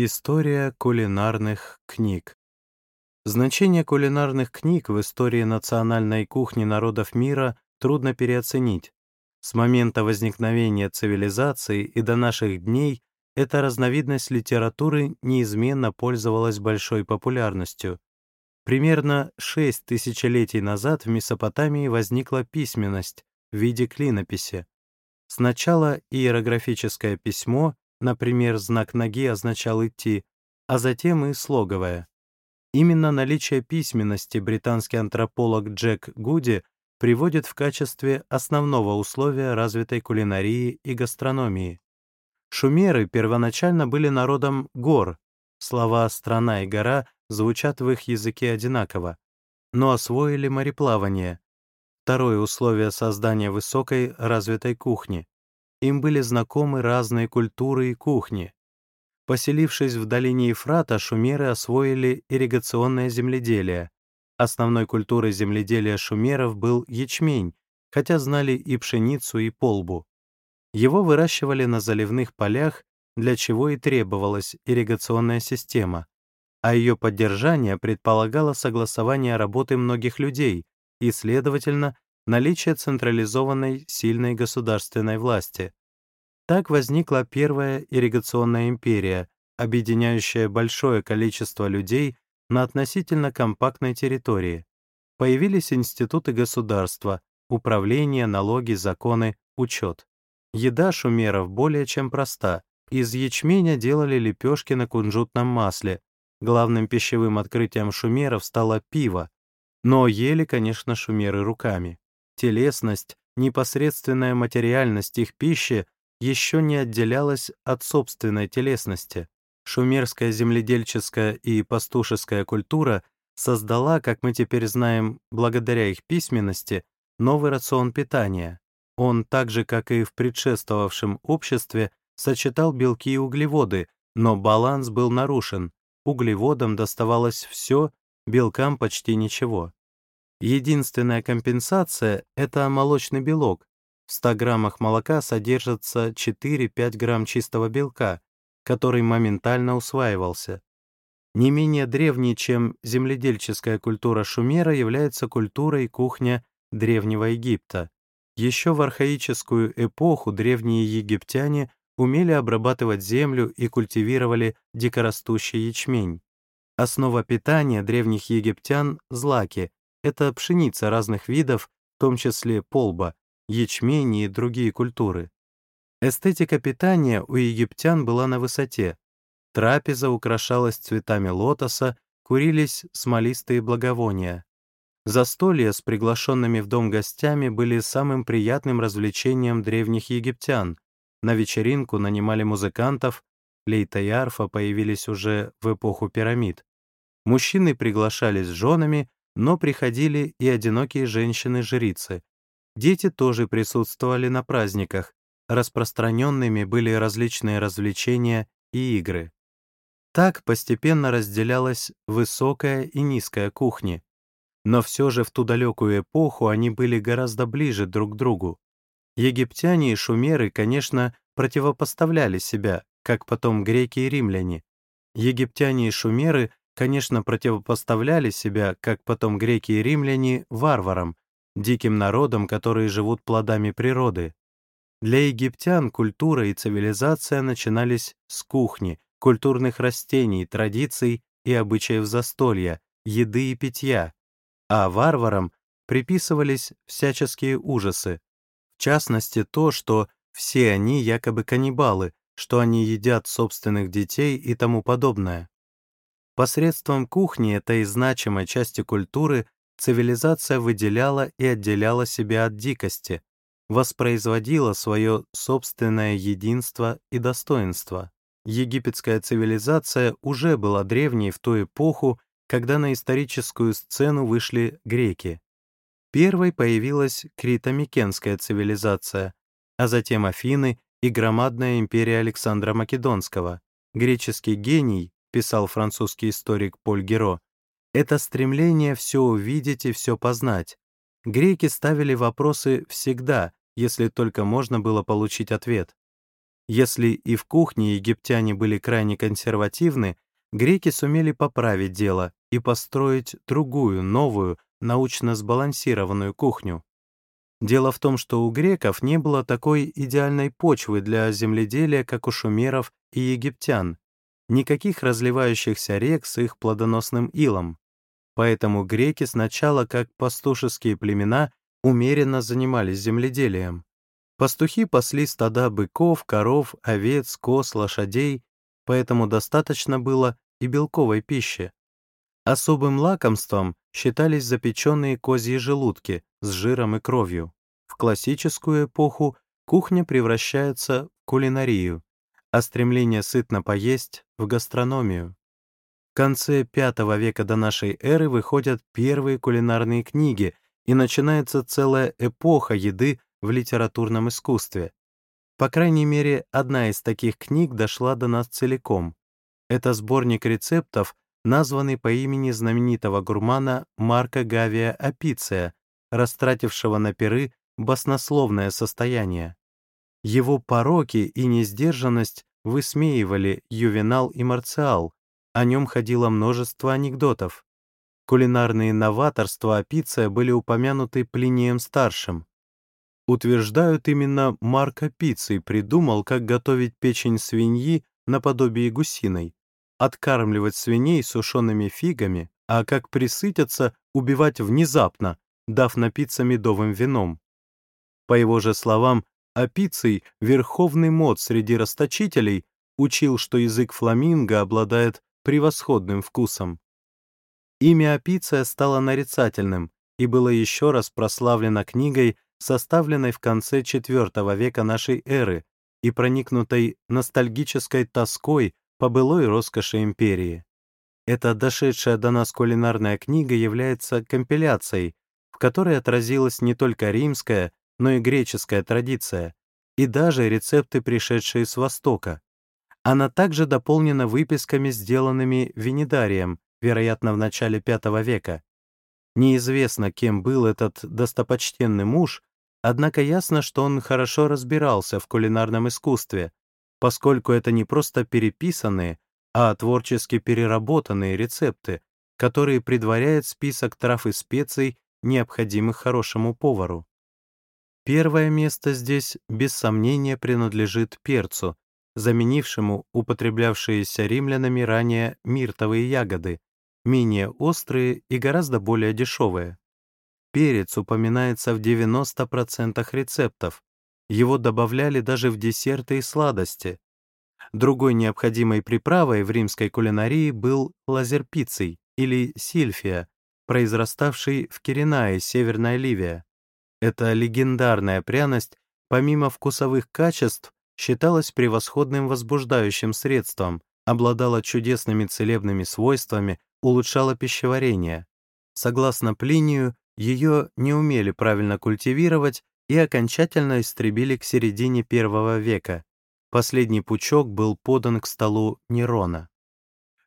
История кулинарных книг Значение кулинарных книг в истории национальной кухни народов мира трудно переоценить. С момента возникновения цивилизации и до наших дней эта разновидность литературы неизменно пользовалась большой популярностью. Примерно шесть тысячелетий назад в Месопотамии возникла письменность в виде клинописи. Сначала иерографическое письмо, Например, знак ноги означал «идти», а затем и слоговое. Именно наличие письменности британский антрополог Джек Гуди приводит в качестве основного условия развитой кулинарии и гастрономии. Шумеры первоначально были народом гор, слова «страна» и «гора» звучат в их языке одинаково, но освоили мореплавание, второе условие создания высокой развитой кухни. Им были знакомы разные культуры и кухни. Поселившись в долине Ефрата, шумеры освоили ирригационное земледелие. Основной культурой земледелия шумеров был ячмень, хотя знали и пшеницу, и полбу. Его выращивали на заливных полях, для чего и требовалась ирригационная система, а ее поддержание предполагало согласование работы многих людей и, следовательно, наличие централизованной сильной государственной власти. Так возникла первая ирригационная империя, объединяющая большое количество людей на относительно компактной территории. Появились институты государства, управление, налоги, законы, учет. Еда шумеров более чем проста. Из ячменя делали лепешки на кунжутном масле. Главным пищевым открытием шумеров стало пиво. Но ели, конечно, шумеры руками телесность, непосредственная материальность их пищи еще не отделялась от собственной телесности. Шумерская земледельческая и пастушеская культура создала, как мы теперь знаем, благодаря их письменности, новый рацион питания. Он, так же, как и в предшествовавшем обществе, сочетал белки и углеводы, но баланс был нарушен. Углеводам доставалось все, белкам почти ничего. Единственная компенсация — это молочный белок. В 100 граммах молока содержится 4-5 грамм чистого белка, который моментально усваивался. Не менее древней, чем земледельческая культура Шумера, является культура и кухня Древнего Египта. Еще в архаическую эпоху древние египтяне умели обрабатывать землю и культивировали дикорастущий ячмень. Основа питания древних египтян — злаки, это пшеница разных видов, в том числе полба, ячмень и другие культуры. Эстетика питания у египтян была на высоте. Трапеза украшалась цветами лотоса, курились смолистые благовония. Застолья с приглашенными в дом гостями были самым приятным развлечением древних египтян. На вечеринку нанимали музыкантов, лейта и арфа появились уже в эпоху пирамид. Мужчины приглашались с женами, но приходили и одинокие женщины-жрицы. Дети тоже присутствовали на праздниках, распространенными были различные развлечения и игры. Так постепенно разделялась высокая и низкая кухни. Но все же в ту далекую эпоху они были гораздо ближе друг к другу. Египтяне и шумеры, конечно, противопоставляли себя, как потом греки и римляне. Египтяне и шумеры конечно, противопоставляли себя, как потом греки и римляне, варварам, диким народам, которые живут плодами природы. Для египтян культура и цивилизация начинались с кухни, культурных растений, традиций и обычаев застолья, еды и питья, а варварам приписывались всяческие ужасы, в частности то, что все они якобы каннибалы, что они едят собственных детей и тому подобное. Посредством кухни, этой значимой части культуры, цивилизация выделяла и отделяла себя от дикости, воспроизводила свое собственное единство и достоинство. Египетская цивилизация уже была древней в ту эпоху, когда на историческую сцену вышли греки. Первой появилась крито-микенская цивилизация, а затем Афины и громадная империя Александра Македонского. Греческий гений писал французский историк Поль Геро, это стремление все увидеть и все познать. Греки ставили вопросы всегда, если только можно было получить ответ. Если и в кухне египтяне были крайне консервативны, греки сумели поправить дело и построить другую, новую, научно сбалансированную кухню. Дело в том, что у греков не было такой идеальной почвы для земледелия, как у шумеров и египтян, никаких разливающихся рек с их плодоносным илом. Поэтому греки сначала, как пастушеские племена, умеренно занимались земледелием. Пастухи пасли стада быков, коров, овец, коз, лошадей, поэтому достаточно было и белковой пищи. Особым лакомством считались запеченные козьи желудки с жиром и кровью. В классическую эпоху кухня превращается в кулинарию, а стремление сытно поесть — в гастрономию. В конце V века до нашей эры выходят первые кулинарные книги, и начинается целая эпоха еды в литературном искусстве. По крайней мере, одна из таких книг дошла до нас целиком. Это сборник рецептов, названный по имени знаменитого гурмана Марка Гавия Апиция, растратившего на перы баснословное состояние. Его пороки и несдержанность высмеивали Ювенал и Марциал, о нем ходило множество анекдотов. Кулинарные новаторства Апиция были упомянуты Плинием-старшим. Утверждают, именно Марк Апиций придумал, как готовить печень свиньи наподобие гусиной, откармливать свиней сушеными фигами, а как присытятся, убивать внезапно, дав напиться медовым вином. По его же словам, Апиций, верховный мод среди расточителей, учил, что язык фламинго обладает превосходным вкусом. Имя Апиция стало нарицательным и было еще раз прославлено книгой, составленной в конце IV века нашей эры и проникнутой ностальгической тоской по былой роскоши империи. Эта дошедшая до нас кулинарная книга является компиляцией, в которой отразилась не только римская, но и греческая традиция, и даже рецепты, пришедшие с Востока. Она также дополнена выписками, сделанными Венедарием, вероятно, в начале V века. Неизвестно, кем был этот достопочтенный муж, однако ясно, что он хорошо разбирался в кулинарном искусстве, поскольку это не просто переписанные, а творчески переработанные рецепты, которые предваряют список трав и специй, необходимых хорошему повару. Первое место здесь, без сомнения, принадлежит перцу, заменившему употреблявшиеся римлянами ранее миртовые ягоды, менее острые и гораздо более дешевые. Перец упоминается в 90% рецептов, его добавляли даже в десерты и сладости. Другой необходимой приправой в римской кулинарии был лазерпиций или сильфия, произраставший в Киренае, Северная Ливия. Эта легендарная пряность, помимо вкусовых качеств, считалась превосходным возбуждающим средством, обладала чудесными целебными свойствами, улучшала пищеварение. Согласно Плинию, ее не умели правильно культивировать и окончательно истребили к середине первого века. Последний пучок был подан к столу Нерона.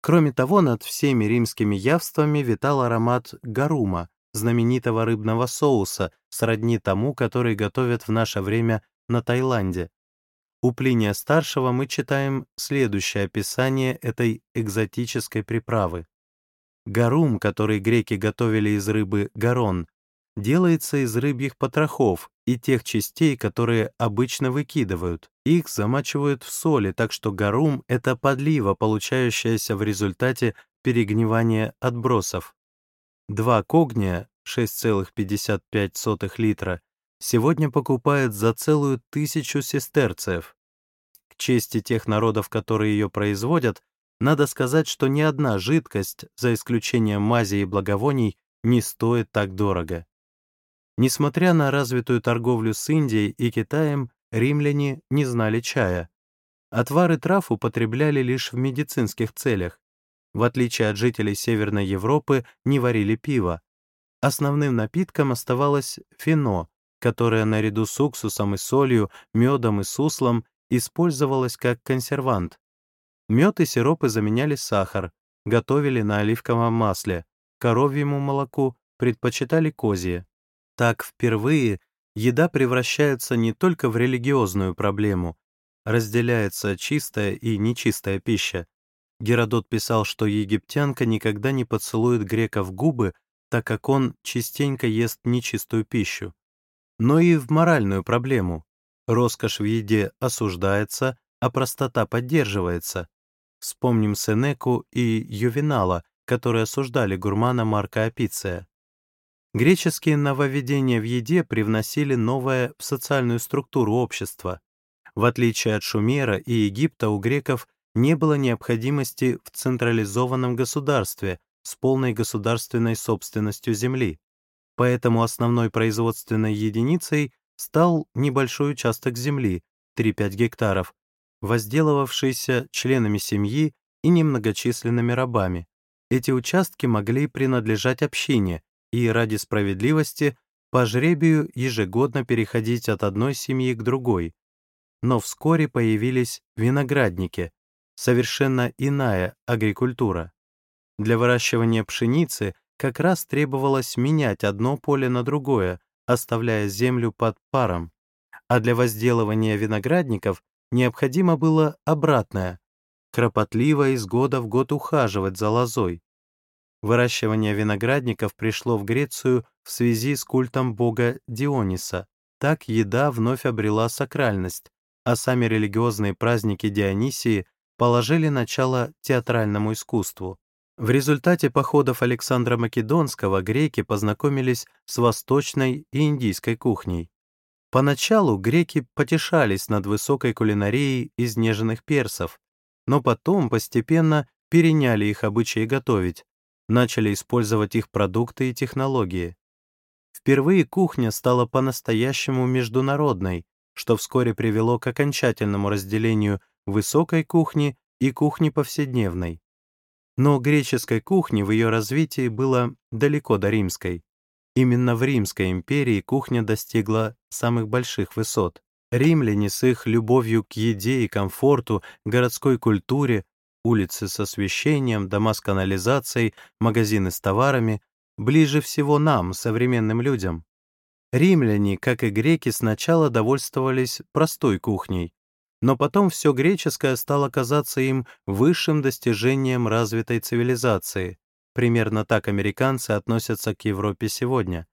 Кроме того, над всеми римскими явствами витал аромат гарума, знаменитого рыбного соуса, сродни тому, который готовят в наше время на Таиланде. У Плиния-старшего мы читаем следующее описание этой экзотической приправы. Гарум, который греки готовили из рыбы гарон, делается из рыбьих потрохов и тех частей, которые обычно выкидывают. Их замачивают в соли, так что гарум — это подлива, получающаяся в результате перегнивания отбросов. Два когня, 6,55 литра, сегодня покупают за целую тысячу сестерцев. К чести тех народов, которые ее производят, надо сказать, что ни одна жидкость, за исключением мази и благовоний, не стоит так дорого. Несмотря на развитую торговлю с Индией и Китаем, римляне не знали чая. Отвары трав употребляли лишь в медицинских целях. В отличие от жителей Северной Европы, не варили пиво. Основным напитком оставалось фино, которое наряду с уксусом и солью, медом и суслом использовалось как консервант. Мед и сиропы заменяли сахар, готовили на оливковом масле, коровьему молоку предпочитали козье. Так впервые еда превращается не только в религиозную проблему, разделяется чистая и нечистая пища. Геродот писал, что египтянка никогда не поцелует грека в губы, так как он частенько ест нечистую пищу. Но и в моральную проблему. Роскошь в еде осуждается, а простота поддерживается. Вспомним Сенеку и Ювенала, которые осуждали гурмана Марка Апиция. Греческие нововведения в еде привносили новое в социальную структуру общества. В отличие от Шумера и Египта, у греков не было необходимости в централизованном государстве с полной государственной собственностью земли. Поэтому основной производственной единицей стал небольшой участок земли, 3-5 гектаров, возделывавшийся членами семьи и немногочисленными рабами. Эти участки могли принадлежать общине, и ради справедливости по жребию ежегодно переходить от одной семьи к другой. Но вскоре появились виноградники, совершенно иная агрикультура. Для выращивания пшеницы как раз требовалось менять одно поле на другое, оставляя землю под паром. А для возделывания виноградников необходимо было обратное — кропотливо из года в год ухаживать за лозой. Выращивание виноградников пришло в Грецию в связи с культом бога Диониса. Так еда вновь обрела сакральность, а сами религиозные праздники Дионисии положили начало театральному искусству. В результате походов Александра Македонского греки познакомились с восточной и индийской кухней. Поначалу греки потешались над высокой кулинарией изнеженных персов, но потом постепенно переняли их обычаи готовить, начали использовать их продукты и технологии. Впервые кухня стала по-настоящему международной, что вскоре привело к окончательному разделению высокой кухни и кухни повседневной. Но греческой кухни в ее развитии было далеко до римской. Именно в Римской империи кухня достигла самых больших высот. Римляне с их любовью к еде и комфорту, городской культуре, улицы с освещением, дома с канализацией, магазины с товарами, ближе всего нам, современным людям. Римляне, как и греки, сначала довольствовались простой кухней, но потом все греческое стало казаться им высшим достижением развитой цивилизации. Примерно так американцы относятся к Европе сегодня.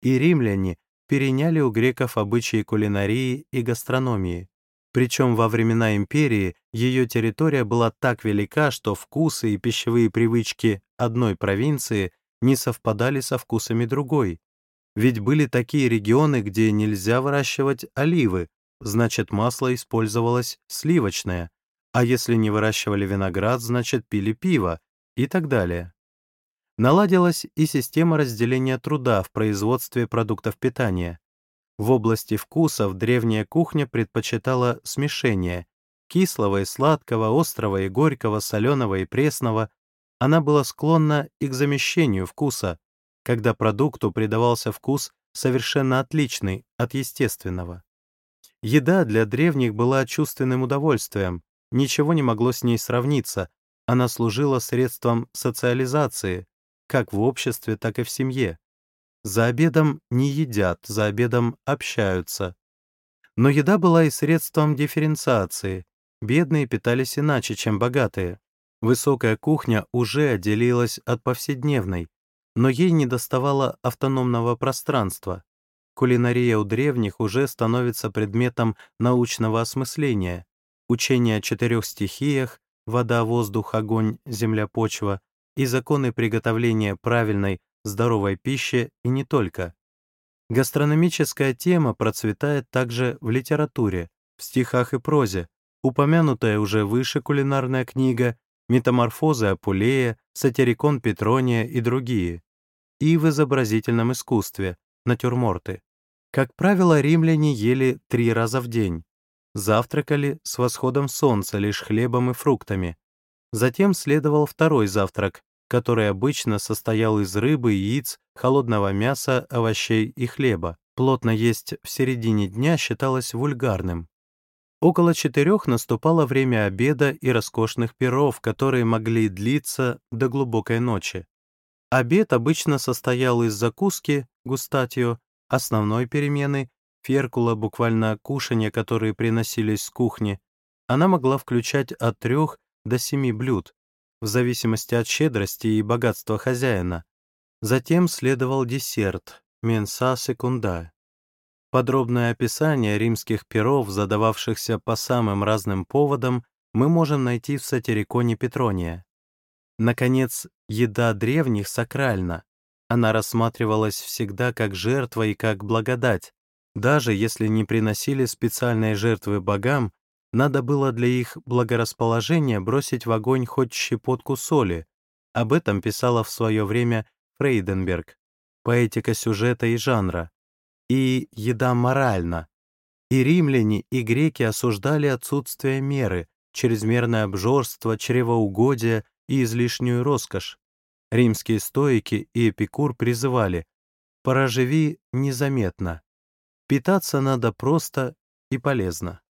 И римляне переняли у греков обычаи кулинарии и гастрономии. Причем во времена империи ее территория была так велика, что вкусы и пищевые привычки одной провинции не совпадали со вкусами другой. Ведь были такие регионы, где нельзя выращивать оливы, значит масло использовалось сливочное, а если не выращивали виноград, значит пили пиво и так далее. Наладилась и система разделения труда в производстве продуктов питания. В области вкусов древняя кухня предпочитала смешение кислого и сладкого, острого и горького, соленого и пресного. Она была склонна и к замещению вкуса, когда продукту придавался вкус совершенно отличный от естественного. Еда для древних была чувственным удовольствием, ничего не могло с ней сравниться, она служила средством социализации, как в обществе, так и в семье. За обедом не едят, за обедом общаются. Но еда была и средством дифференциации. Бедные питались иначе, чем богатые. Высокая кухня уже отделилась от повседневной, но ей не доставало автономного пространства. Кулинария у древних уже становится предметом научного осмысления. Учение о четырех стихиях — вода, воздух, огонь, земля, почва — и законы приготовления правильной, здоровой пищи и не только. Гастрономическая тема процветает также в литературе, в стихах и прозе, упомянутая уже выше кулинарная книга, метаморфозы Апулея, сатирикон Петрония и другие, и в изобразительном искусстве, натюрморты. Как правило, римляне ели три раза в день, завтракали с восходом солнца лишь хлебом и фруктами. Затем следовал второй завтрак, который обычно состоял из рыбы, яиц, холодного мяса, овощей и хлеба. Плотно есть в середине дня считалось вульгарным. Около четырех наступало время обеда и роскошных перов, которые могли длиться до глубокой ночи. Обед обычно состоял из закуски, густатио, основной перемены, феркула, буквально кушанья, которые приносились с кухни, Она могла включать от трех до семи блюд, в зависимости от щедрости и богатства хозяина. Затем следовал десерт, менса секунда. Подробное описание римских перов, задававшихся по самым разным поводам, мы можем найти в сатириконе Петрония. Наконец, еда древних сакральна. Она рассматривалась всегда как жертва и как благодать. Даже если не приносили специальные жертвы богам, надо было для их благорасположения бросить в огонь хоть щепотку соли. Об этом писала в свое время Фрейденберг, поэтика сюжета и жанра. И еда моральна. И римляне, и греки осуждали отсутствие меры, чрезмерное обжорство, чревоугодие и излишнюю роскошь. Римские стоики и Эпикур призывали «Пороживи незаметно». Питаться надо просто и полезно.